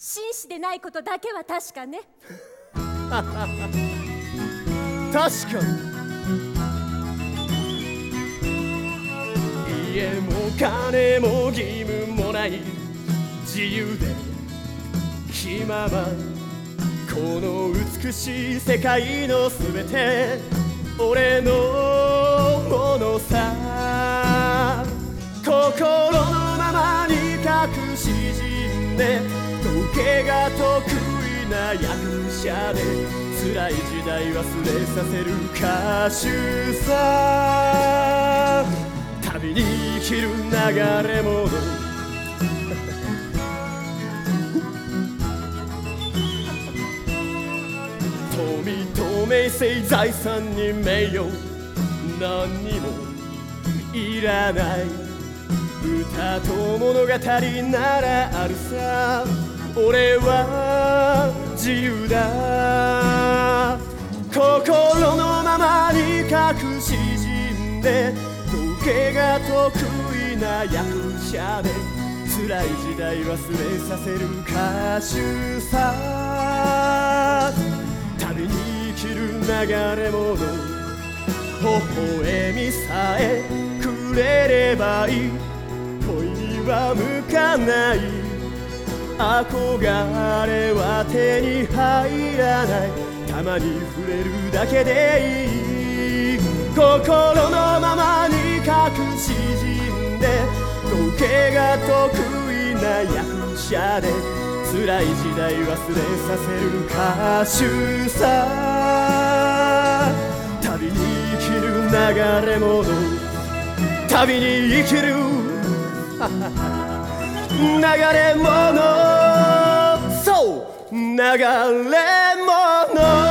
紳士でないことだけは確かね。確かに。家も金も義務もない。自由で気ままこの美しい世界のすべて。俺のものさ。心のままに隠し縮んで時計が得意な役者で辛い時代忘れさせる歌手さ旅に生きる流れ者富と名声財産に名誉。何にもいらない。歌と物語ならあるさ。俺は自由だ。心のままに隠し縮んで時計が得意な役者で辛い時代忘れさせる歌手さ。旅に生きる流れ者微笑みさえくれればいい。恋には向かない。憧れは手に入らない。たまに触れるだけでいい。心のままに隠し縮んで時計が得意な役者で辛い時代忘れさせる歌手さ。旅に生きる流れ者旅に生きる。流れ者流れ物